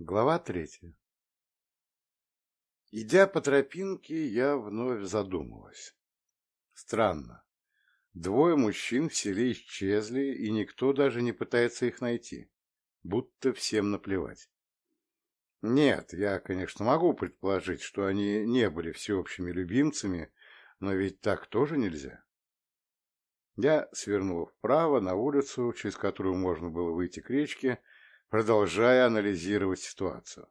Глава третья Идя по тропинке, я вновь задумалась. Странно. Двое мужчин в селе исчезли, и никто даже не пытается их найти. Будто всем наплевать. Нет, я, конечно, могу предположить, что они не были всеобщими любимцами, но ведь так тоже нельзя. Я свернул вправо на улицу, через которую можно было выйти к речке, продолжая анализировать ситуацию.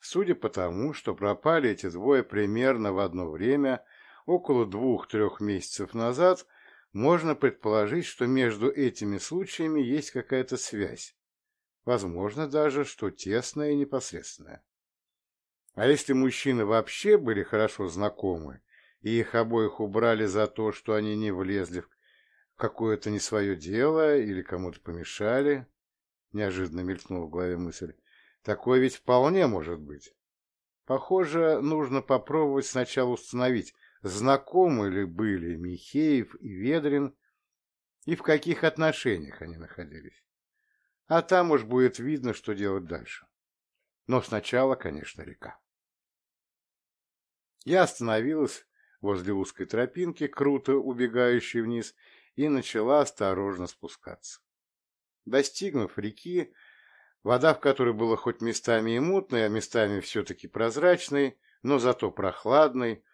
Судя по тому, что пропали эти двое примерно в одно время, около двух-трех месяцев назад, можно предположить, что между этими случаями есть какая-то связь. Возможно даже, что тесная и непосредственная. А если мужчины вообще были хорошо знакомы, и их обоих убрали за то, что они не влезли в какое-то не свое дело или кому-то помешали, неожиданно мелькнула в голове мысль, такое ведь вполне может быть. Похоже, нужно попробовать сначала установить, знакомы ли были Михеев и Ведрин, и в каких отношениях они находились. А там уж будет видно, что делать дальше. Но сначала, конечно, река. Я остановилась возле узкой тропинки, круто убегающей вниз, и начала осторожно спускаться. Достигнув реки, вода в которой была хоть местами и мутной, а местами все-таки прозрачной, но зато прохладной,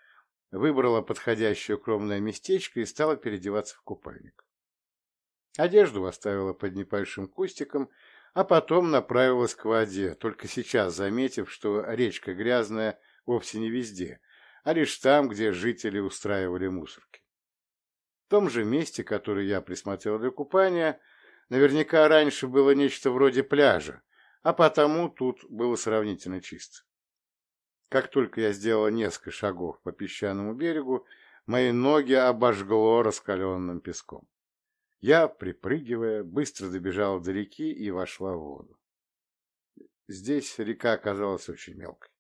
выбрала подходящее укромное местечко и стала переодеваться в купальник. Одежду оставила под небольшим кустиком, а потом направилась к воде, только сейчас заметив, что речка грязная вовсе не везде, а лишь там, где жители устраивали мусорки. В том же месте, которое я присмотрел для купания, наверняка раньше было нечто вроде пляжа, а потому тут было сравнительно чисто. Как только я сделал несколько шагов по песчаному берегу, мои ноги обожгло раскаленным песком. Я, припрыгивая, быстро добежала до реки и вошла в воду. Здесь река оказалась очень мелкой.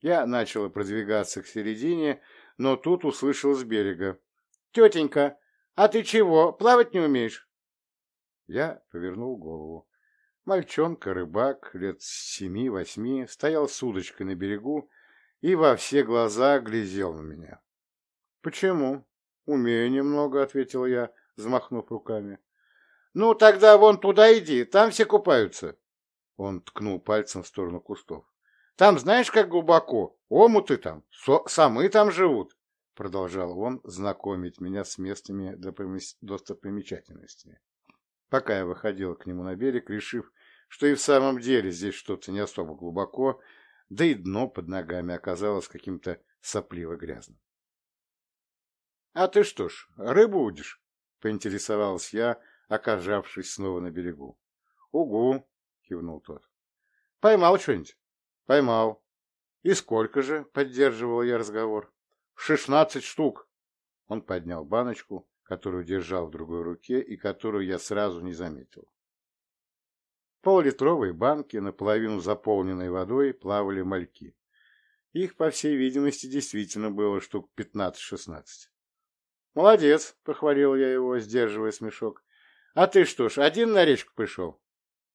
Я начала продвигаться к середине, но тут услышал с берега. — Тетенька, а ты чего, плавать не умеешь? Я повернул голову. Мальчонка-рыбак лет семи-восьми стоял с удочкой на берегу и во все глаза глядел на меня. — Почему? — Умею немного, — ответил я, взмахнув руками. — Ну, тогда вон туда иди, там все купаются. Он ткнул пальцем в сторону кустов. — Там знаешь, как глубоко? Омуты там, самы там живут, — продолжал он знакомить меня с местными достопримечательностями. Пока я выходил к нему на берег, решив, что и в самом деле здесь что-то не особо глубоко, да и дно под ногами оказалось каким-то сопливо-грязным. — А ты что ж, рыбу удишь? — поинтересовался я, окажавшись снова на берегу. — Угу, — кивнул тот. — Поймал что-нибудь? — Поймал. — И сколько же? — поддерживал я разговор. — Шестнадцать штук. Он поднял баночку, которую держал в другой руке и которую я сразу не заметил. Полулитровые банки, наполовину заполненной водой, плавали мальки. Их, по всей видимости, действительно было штук пятнадцать-шестнадцать. «Молодец!» — похвалил я его, сдерживая смешок. «А ты что ж, один на речку пришел?»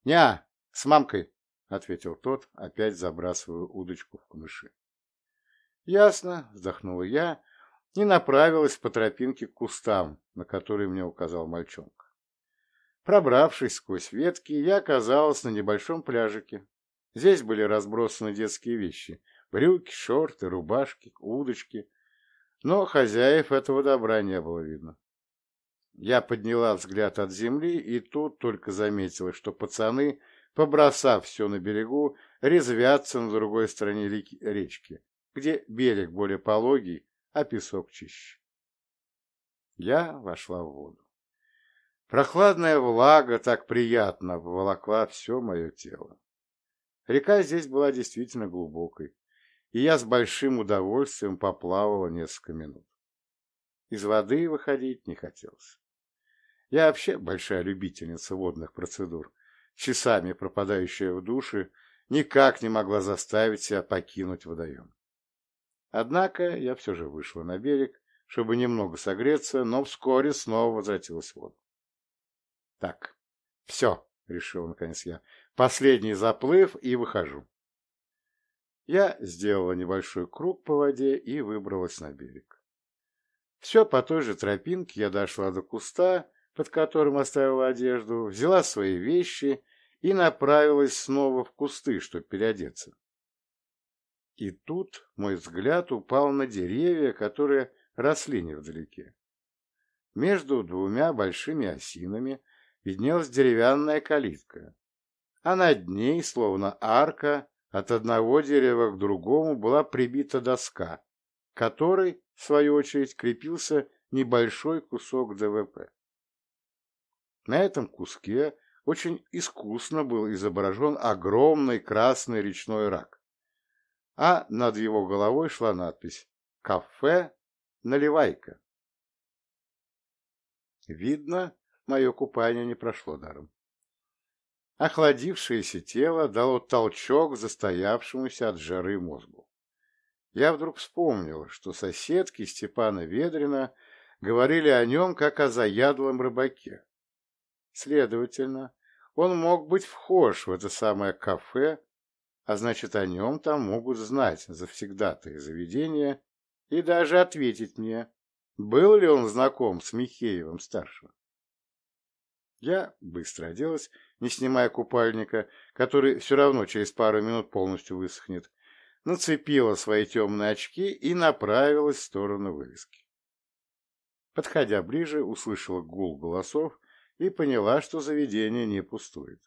«Ня, с мамкой!» — ответил тот, опять забрасывая удочку в камыши. «Ясно!» — вздохнула я и направилась по тропинке к кустам, на которые мне указал мальчонка. Пробравшись сквозь ветки, я оказалась на небольшом пляжике. Здесь были разбросаны детские вещи — брюки, шорты, рубашки, удочки, но хозяев этого добра не было видно. Я подняла взгляд от земли и тут только заметила, что пацаны, побросав все на берегу, резвятся на другой стороне речки, где берег более пологий, а песок чище. Я вошла в воду. Прохладная влага так приятно обволокла все мое тело. Река здесь была действительно глубокой, и я с большим удовольствием поплавала несколько минут. Из воды выходить не хотелось. Я вообще большая любительница водных процедур, часами пропадающая в душе, никак не могла заставить себя покинуть водоем. Однако я все же вышла на берег, чтобы немного согреться, но вскоре снова возвратилась в воду. Так, все, решил наконец я, Последний заплыв и выхожу. Я сделала небольшой круг по воде и выбралась на берег. Все по той же тропинке я дошла до куста, под которым оставила одежду, взяла свои вещи и направилась снова в кусты, чтобы переодеться. И тут мой взгляд упал на деревья, которые росли невдалеке. Между двумя большими осинами виднелась деревянная калитка, а над ней, словно арка, от одного дерева к другому была прибита доска, которой, в свою очередь, крепился небольшой кусок ДВП. На этом куске очень искусно был изображен огромный красный речной рак, а над его головой шла надпись «Кафе Наливайка». Видно, мое купание не прошло даром. Охладившееся тело дало толчок застоявшемуся от жары мозгу. Я вдруг вспомнил, что соседки Степана Ведрина говорили о нем как о заядлом рыбаке. Следовательно, он мог быть вхож в это самое кафе, а значит, о нем там могут знать завсегдатые заведения и даже ответить мне, был ли он знаком с Михеевым-старшим. Я быстро оделась, не снимая купальника, который все равно через пару минут полностью высохнет, нацепила свои темные очки и направилась в сторону вывески. Подходя ближе, услышала гул голосов и поняла, что заведение не пустует.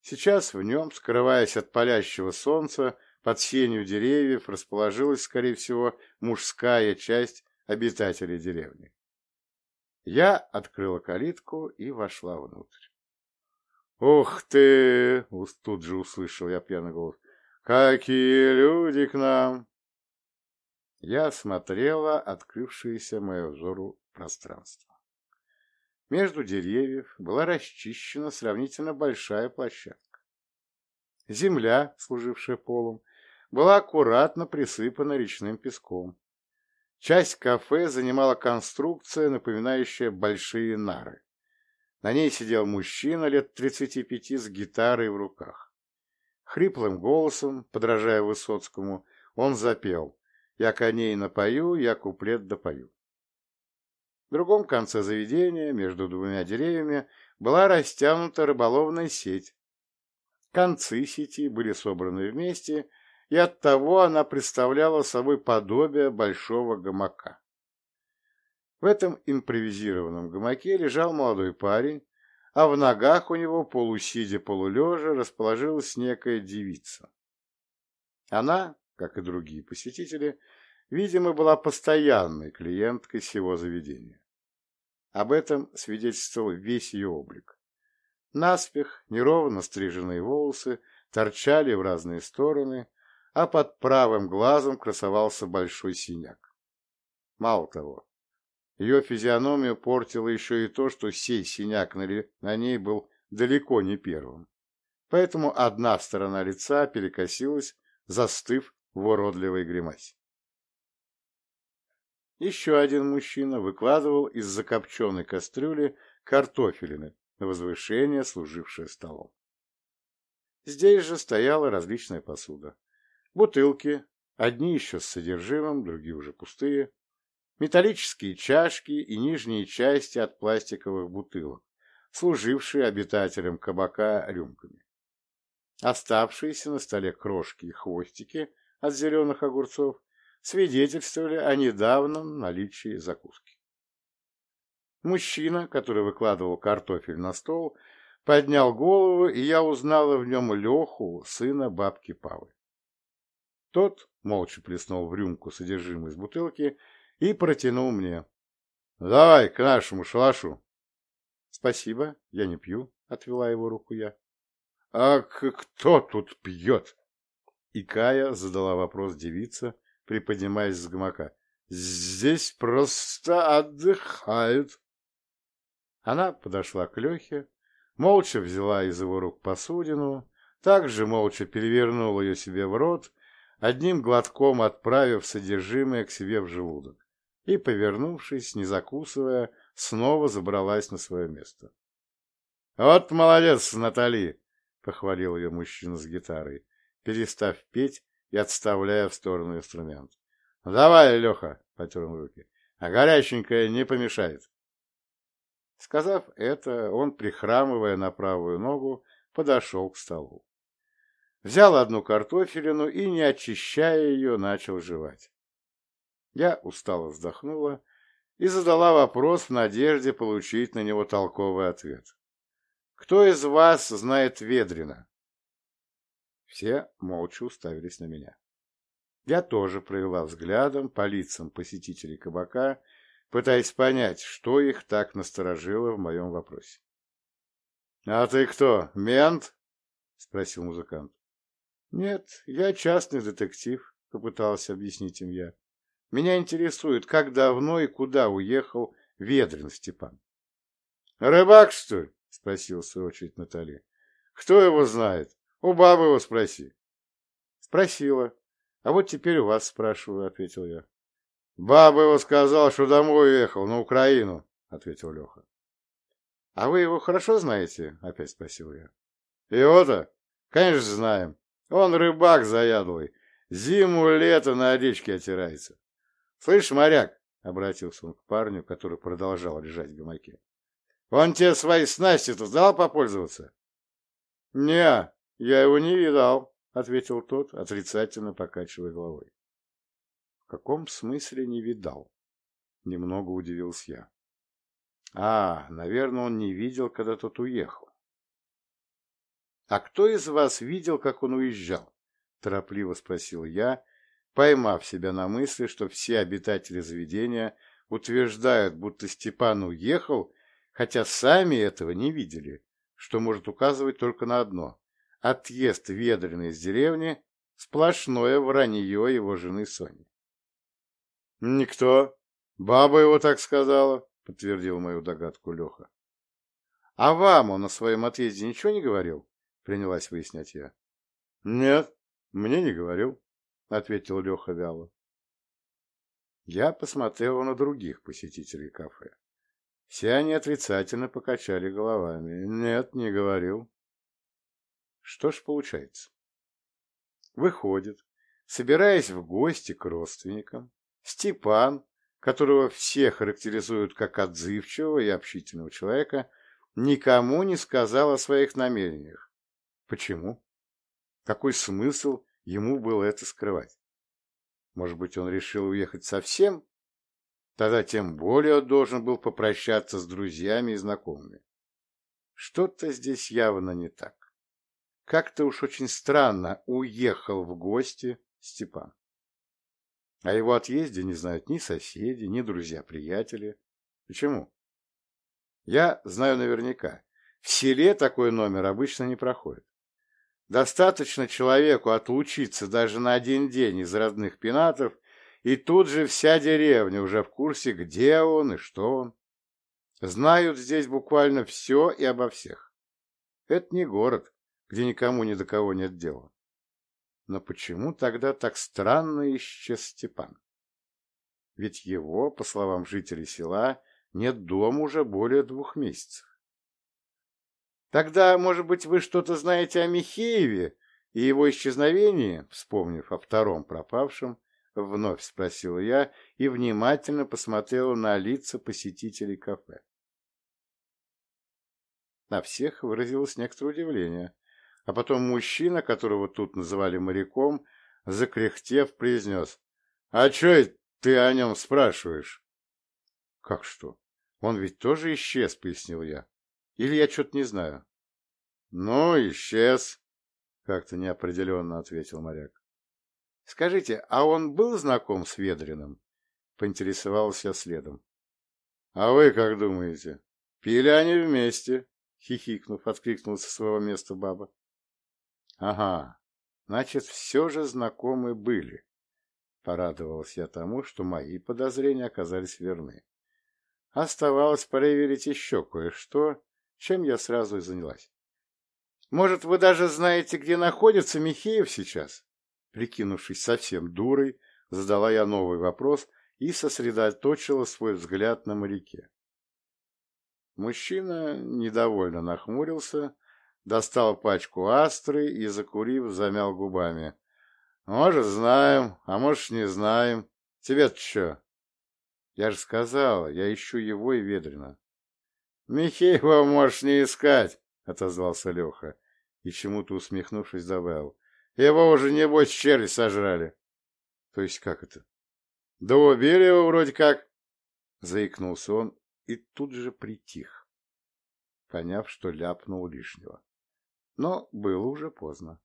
Сейчас в нем, скрываясь от палящего солнца, под сенью деревьев расположилась, скорее всего, мужская часть обитателей деревни. Я открыла калитку и вошла внутрь. «Ух ты!» — тут же услышал я пьяный голос. «Какие люди к нам!» Я смотрела открывшееся мое взору пространство. Между деревьев была расчищена сравнительно большая площадка. Земля, служившая полом, была аккуратно присыпана речным песком. Часть кафе занимала конструкция, напоминающая большие нары. На ней сидел мужчина лет тридцати пяти с гитарой в руках. Хриплым голосом, подражая Высоцкому, он запел «Я коней напою, я куплет допою». В другом конце заведения, между двумя деревьями, была растянута рыболовная сеть. Концы сети были собраны вместе и оттого она представляла собой подобие большого гамака. В этом импровизированном гамаке лежал молодой парень, а в ногах у него, полусидя полулежа, расположилась некая девица. Она, как и другие посетители, видимо, была постоянной клиенткой всего заведения. Об этом свидетельствовал весь ее облик. Наспех, неровно стриженные волосы торчали в разные стороны, а под правым глазом красовался большой синяк. Мало того, ее физиономию портило еще и то, что сей синяк на ней был далеко не первым. Поэтому одна сторона лица перекосилась, застыв в уродливой гримасе. Еще один мужчина выкладывал из закопченной кастрюли картофелины на возвышение, служившее столом. Здесь же стояла различная посуда. Бутылки, одни еще с содержимым, другие уже пустые, металлические чашки и нижние части от пластиковых бутылок, служившие обитателям кабака рюмками. Оставшиеся на столе крошки и хвостики от зеленых огурцов свидетельствовали о недавнем наличии закуски. Мужчина, который выкладывал картофель на стол, поднял голову, и я узнала в нем Леху, сына бабки Павы. Тот молча плеснул в рюмку содержимое из бутылки и протянул мне. — Давай к нашему шалашу. — Спасибо, я не пью, — отвела его руку я. — А кто тут пьет? И Кая задала вопрос девица, приподнимаясь с гамака. — Здесь просто отдыхают. Она подошла к Лехе, молча взяла из его рук посудину, также молча перевернула ее себе в рот одним глотком отправив содержимое к себе в желудок, и, повернувшись, не закусывая, снова забралась на свое место. — Вот молодец, Натали! — похвалил ее мужчина с гитарой, перестав петь и отставляя в сторону инструмент. Давай, Леха, потер он руки, а горяченькое не помешает. Сказав это, он, прихрамывая на правую ногу, подошел к столу. Взял одну картофелину и, не очищая ее, начал жевать. Я устало вздохнула и задала вопрос в надежде получить на него толковый ответ. «Кто из вас знает Ведрина?» Все молча уставились на меня. Я тоже провела взглядом по лицам посетителей кабака, пытаясь понять, что их так насторожило в моем вопросе. — А ты кто, мент? — спросил музыкант. — Нет, я частный детектив, — попытался объяснить им я. Меня интересует, как давно и куда уехал Ведрин Степан. — Рыбак, что ли? — спросил в свою очередь Натали. — Кто его знает? У бабы его спроси. — Спросила. А вот теперь у вас спрашиваю, — ответил я. — Баба его сказал, что домой уехал, на Украину, — ответил Леха. — А вы его хорошо знаете? — опять спросил я. — Его-то? Конечно, знаем. Он рыбак заядлый. Зиму-лето на речке отирается. — Слышь, моряк, — обратился он к парню, который продолжал лежать в гамаке. — Он тебе свои снасти-то дал попользоваться? — Не, я его не видал, — ответил тот, отрицательно покачивая головой. — В каком смысле не видал? Немного удивился я. — А, наверное, он не видел, когда тот уехал. — А кто из вас видел, как он уезжал? — торопливо спросил я, поймав себя на мысли, что все обитатели заведения утверждают, будто Степан уехал, хотя сами этого не видели, что может указывать только на одно отъезд Ведрина из деревни — сплошное вранье его жены Сони. — Никто. Баба его так сказала, — подтвердил мою догадку Леха. — А вам он о своем отъезде ничего не говорил? — принялась выяснять я. — Нет, мне не говорил, — ответил Леха вяло. Я посмотрела на других посетителей кафе. Все они отрицательно покачали головами. Нет, не говорил. Что ж получается? Выходит, собираясь в гости к родственникам, Степан, которого все характеризуют как отзывчивого и общительного человека, никому не сказал о своих намерениях. Почему? Какой смысл ему было это скрывать? Может быть, он решил уехать совсем? Тогда тем более он должен был попрощаться с друзьями и знакомыми. Что-то здесь явно не так. Как-то уж очень странно уехал в гости Степан. О его отъезде не знают ни соседи, ни друзья-приятели. Почему? Я знаю наверняка. В селе такой номер обычно не проходит. Достаточно человеку отлучиться даже на один день из родных пенатов, и тут же вся деревня уже в курсе, где он и что он. Знают здесь буквально все и обо всех. Это не город, где никому ни до кого нет дела. Но почему тогда так странно исчез Степан? Ведь его, по словам жителей села, нет дома уже более двух месяцев. Тогда, может быть, вы что-то знаете о Михееве и его исчезновении, вспомнив о втором пропавшем, вновь спросил я и внимательно посмотрела на лица посетителей кафе. На всех выразилось некоторое удивление, а потом мужчина, которого тут называли моряком, закряхтев, произнес. — А что ты о нем спрашиваешь? — Как что? Он ведь тоже исчез, — пояснил я. Или я что-то не знаю? — Ну, исчез, — как-то неопределенно ответил моряк. — Скажите, а он был знаком с Ведриным? — поинтересовался следом. — А вы как думаете? Пили они вместе? — хихикнув, откликнулся со своего места баба. Ага, значит, все же знакомы были. Порадовался я тому, что мои подозрения оказались верны. Оставалось проверить еще кое-что, чем я сразу и занялась. Может, вы даже знаете, где находится Михеев сейчас? Прикинувшись совсем дурой, задала я новый вопрос и сосредоточила свой взгляд на моряке. Мужчина недовольно нахмурился, достал пачку астры и, закурив, замял губами. Может, знаем, а может, не знаем. Тебе-то что? Я же сказала, я ищу его и Ведрина. Михеева можешь не искать, отозвался Леха и чему-то усмехнувшись добавил. Его уже, небось, черви сожрали. То есть как это? Да убили его вроде как. Заикнулся он и тут же притих, поняв, что ляпнул лишнего. Но было уже поздно.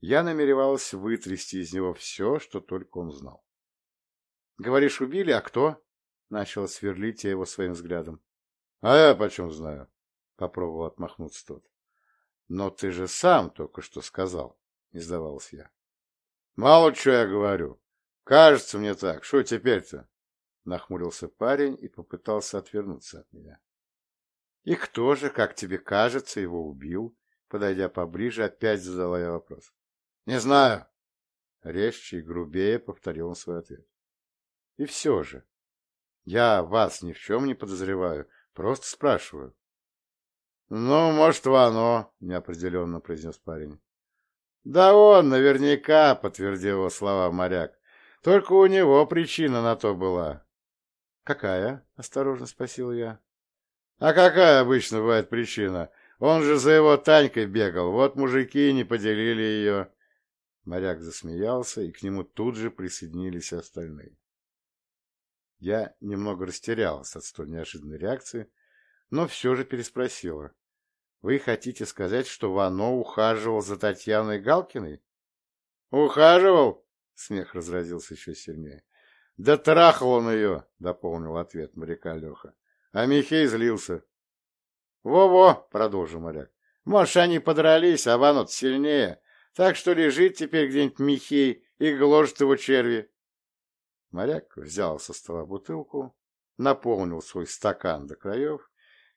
Я намеревалась вытрясти из него все, что только он знал. — Говоришь, убили, а кто? — начал сверлить я его своим взглядом. — А я почем знаю? — попробовал отмахнуться тот. — Но ты же сам только что сказал, — не сдавался я. — Мало что я говорю. Кажется мне так. Что теперь-то? Нахмурился парень и попытался отвернуться от меня. — И кто же, как тебе кажется, его убил? Подойдя поближе, опять задала я вопрос. — Не знаю. Резче и грубее повторил он свой ответ. — И все же. Я вас ни в чем не подозреваю, просто спрашиваю. — Ну, может, оно, — неопределенно произнес парень. — Да он наверняка, — подтвердил его слова моряк. Только у него причина на то была. «Какая?» — осторожно спросил я. «А какая обычно бывает причина? Он же за его Танькой бегал, вот мужики не поделили ее». Моряк засмеялся, и к нему тут же присоединились остальные. Я немного растерялась от столь неожиданной реакции, но все же переспросила. «Вы хотите сказать, что Вано ухаживал за Татьяной Галкиной?» «Ухаживал?» — смех разразился еще сильнее. Да трахал он ее, дополнил ответ моряка Леха. А Михей злился. Во-во, продолжил моряк. Может, они подрались, а Ванот сильнее. Так что лежит теперь где-нибудь Михей и гложет его черви. Моряк взял со стола бутылку, наполнил свой стакан до краев,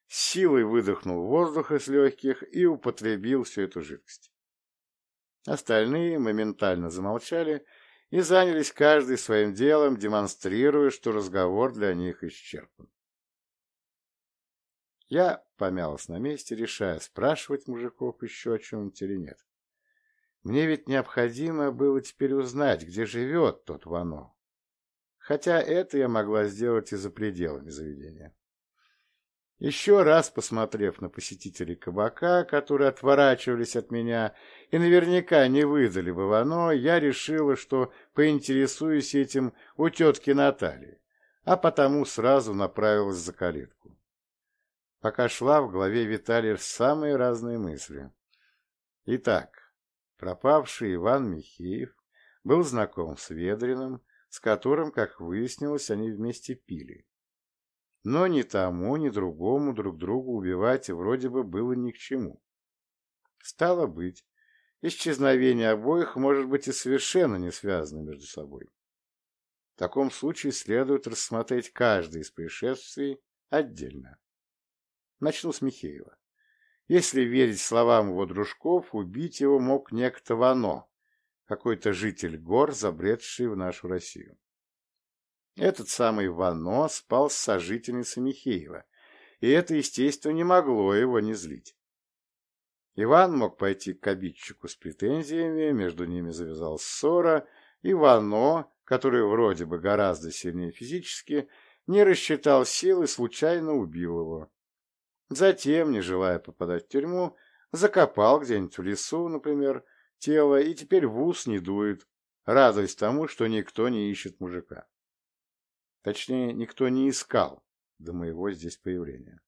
силой выдохнул воздух из легких и употребил всю эту жидкость. Остальные моментально замолчали, и занялись каждый своим делом, демонстрируя, что разговор для них исчерпан. Я помялась на месте, решая, спрашивать мужиков еще о чем-нибудь или нет. Мне ведь необходимо было теперь узнать, где живет тот Вано. Хотя это я могла сделать и за пределами заведения. Еще раз посмотрев на посетителей кабака, которые отворачивались от меня и наверняка не выдали бы Вано, я решила, что поинтересуюсь этим у тетки Натальи, а потому сразу направилась за калитку. Пока шла, в голове витали самые разные мысли. Итак, пропавший Иван Михеев был знаком с Ведриным, с которым, как выяснилось, они вместе пили. Но ни тому, ни другому друг другу убивать вроде бы было ни к чему. Стало быть, исчезновение обоих может быть и совершенно не связано между собой. В таком случае следует рассмотреть каждое из происшествий отдельно. Начну с Михеева. Если верить словам его дружков, убить его мог некто Вано, какой-то житель гор, забредший в нашу Россию. Этот самый Вано спал с сожительницей Михеева, и это, естественно, не могло его не злить. Иван мог пойти к обидчику с претензиями, между ними завязалась ссора, и Вано, который вроде бы гораздо сильнее физически, не рассчитал сил и случайно убил его. Затем, не желая попадать в тюрьму, закопал где-нибудь в лесу, например, тело и теперь в ус не дует, радуясь тому, что никто не ищет мужика. Точнее, никто не искал до моего здесь появления.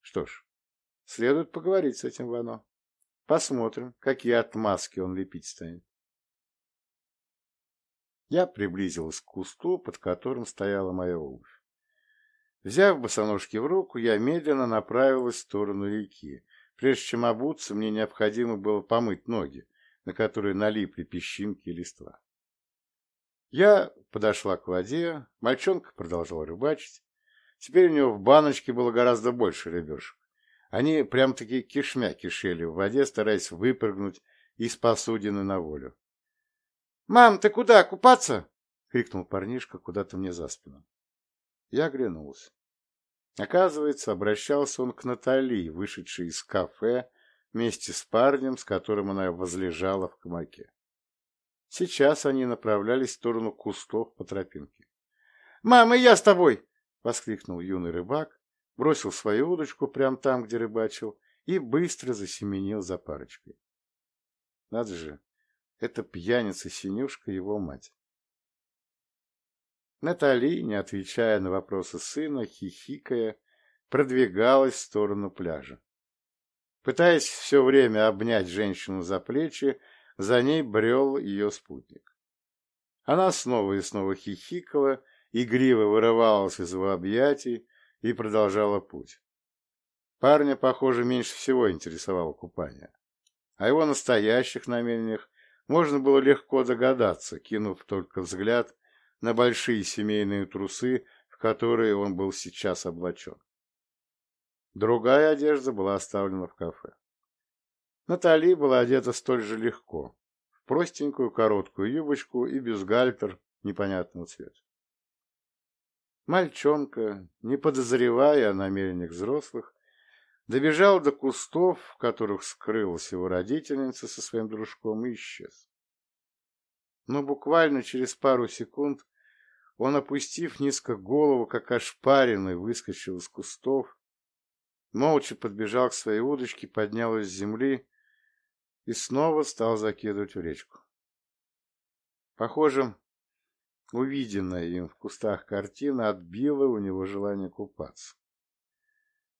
Что ж, следует поговорить с этим Вано. Посмотрим, какие отмазки он лепить станет. Я приблизилась к кусту, под которым стояла моя обувь. Взяв босоножки в руку, я медленно направилась в сторону реки. Прежде чем обуться, мне необходимо было помыть ноги, на которые налипли песчинки и листва. Я подошла к воде, мальчонка продолжал рыбачить. Теперь у него в баночке было гораздо больше рыбешек. Они прям-таки кишмя кишели в воде, стараясь выпрыгнуть из посудины на волю. — Мам, ты куда, купаться? — крикнул парнишка куда-то мне за спину. Я оглянулся. Оказывается, обращался он к Натали, вышедшей из кафе, вместе с парнем, с которым она возлежала в камаке. Сейчас они направлялись в сторону кустов по тропинке. «Мама, я с тобой!» — воскликнул юный рыбак, бросил свою удочку прямо там, где рыбачил, и быстро засеменил за парочкой. Надо же, это пьяница-синюшка его мать. Натали, не отвечая на вопросы сына, хихикая, продвигалась в сторону пляжа. Пытаясь все время обнять женщину за плечи, за ней брел ее спутник. Она снова и снова хихикала, игриво вырывалась из его объятий и продолжала путь. Парня, похоже, меньше всего интересовало купание. О его настоящих намерениях можно было легко догадаться, кинув только взгляд на большие семейные трусы, в которые он был сейчас облачен. Другая одежда была оставлена в кафе. Натали была одета столь же легко, в простенькую короткую юбочку и бюстгальтер непонятного цвета. Мальчонка, не подозревая о намерениях взрослых, добежал до кустов, в которых скрылась его родительница со своим дружком, и исчез. Но буквально через пару секунд он, опустив низко голову, как ошпаренный, выскочил из кустов, молча подбежал к своей удочке, поднял из земли и снова стал закидывать в речку. Похоже, увиденная им в кустах картина отбила у него желание купаться.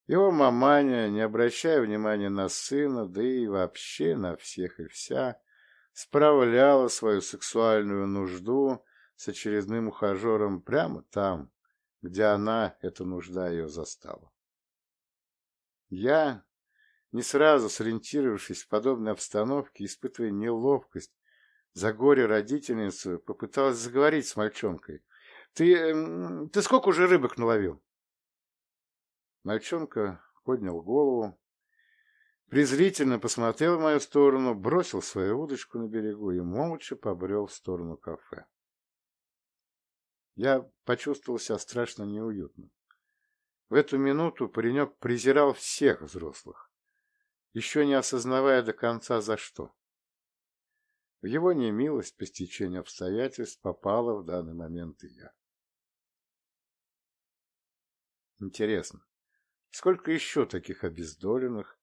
Его маманя, не обращая внимания на сына, да и вообще на всех и вся, справляла свою сексуальную нужду с очередным ухажером прямо там, где она, эта нужда, ее застала. Я, не сразу сориентировавшись в подобной обстановке, испытывая неловкость за горе родительницу, попыталась заговорить с мальчонкой. «Ты... Эм, ты сколько уже рыбок наловил?» Мальчонка поднял голову, презрительно посмотрел в мою сторону, бросил свою удочку на берегу и молча побрел в сторону кафе. Я почувствовал себя страшно неуютно. В эту минуту паренек презирал всех взрослых, еще не осознавая до конца за что. В его немилость по стечению обстоятельств попала в данный момент и я. Интересно, Сколько еще таких обездоленных,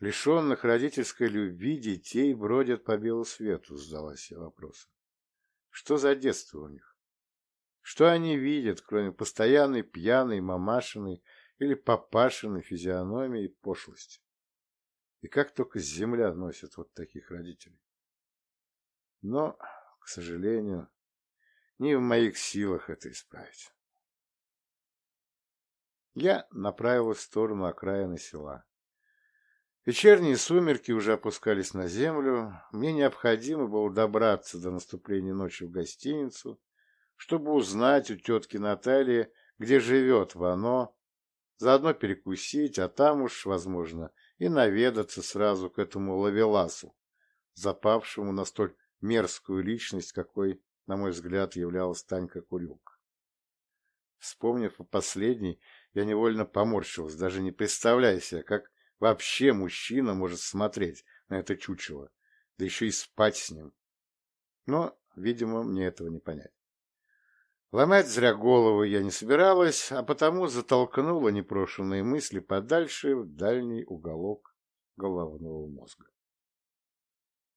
лишенных родительской любви детей бродят по белу свету, задалась я вопросом. Что за детство у них? Что они видят, кроме постоянной пьяной мамашиной или папашиной физиономии и пошлости? И как только земля носит вот таких родителей? Но, к сожалению, не в моих силах это исправить я направилась в сторону окраины села. Вечерние сумерки уже опускались на землю. Мне необходимо было добраться до наступления ночи в гостиницу, чтобы узнать у тетки Натальи, где живет Вано, заодно перекусить, а там уж, возможно, и наведаться сразу к этому лавеласу, запавшему на столь мерзкую личность, какой, на мой взгляд, являлась Танька Курюк. Вспомнив о последней, я невольно поморщился, даже не представляя себе, как вообще мужчина может смотреть на это чучело, да еще и спать с ним. Но, видимо, мне этого не понять. Ломать зря голову я не собиралась, а потому затолкнула непрошенные мысли подальше в дальний уголок головного мозга.